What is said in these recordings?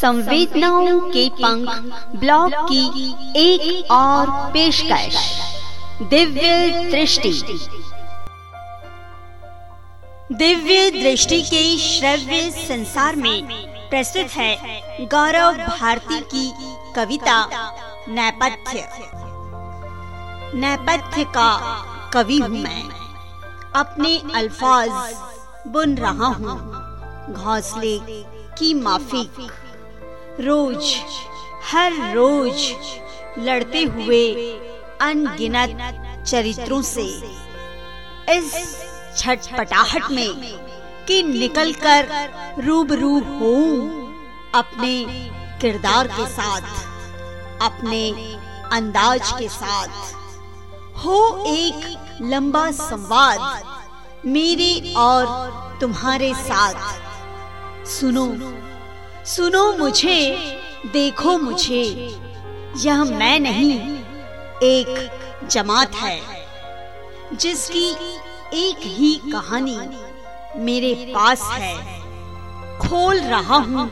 संवेदनाओं के पंख ब्लॉग की एक और पेशकश। दिव्य दृष्टि। दिव्य दृष्टि के श्रव्य संसार में प्रस्तुत है गौरव भारती की कविता नैपथ्य। नैपथ्य का कवि हूँ मैं। अपने अल्फाज बुन रहा हूँ। घोंसले की माफिक। रोज, हर रोज लड़ते हुए अनगिनत चरित्रों से इस छटपटाहट में कि निकलकर रूबरू हो अपने किरदार के साथ, अपने अंदाज के साथ। हो एक लंबा संवाद मेरे और तुम्हारे साथ। सुनो सुनो मुझे, देखो मुझे। यह मैं नहीं, एक जमात है, जिसकी एक ही कहानी मेरे पास है। खोल रहा हूँ,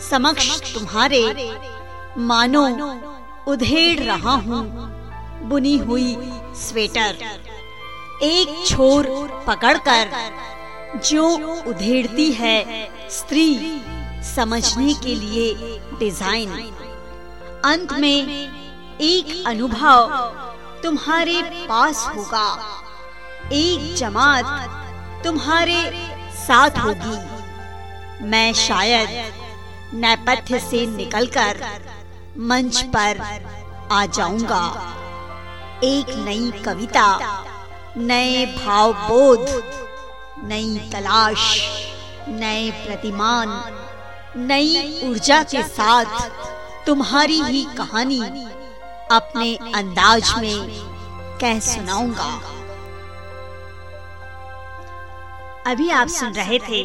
समक्ष तुम्हारे, मानो उधेड़ रहा हूँ, बुनी हुई स्वेटर। एक छोर पकड़कर जो उधेड़ती है स्त्री समझने के लिए डिज़ाइन अंत में एक अनुभव तुम्हारे पास होगा। एक जमात तुम्हारे साथ होगी। मैं शायद नेपथ्य से निकलकर मंच पर आ जाऊँगा। एक नई कविता नए भाव बोध नई तलाश नए प्रतिमान नई ऊर्जा के साथ तुम्हारी ही कहानी अपने अंदाज में कह सुनाऊँगा। अभी आप सुन रहे थे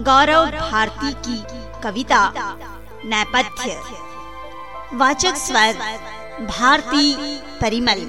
गौरव भारती की कविता नैपथ्य। वाचक स्वर भारती परिमल।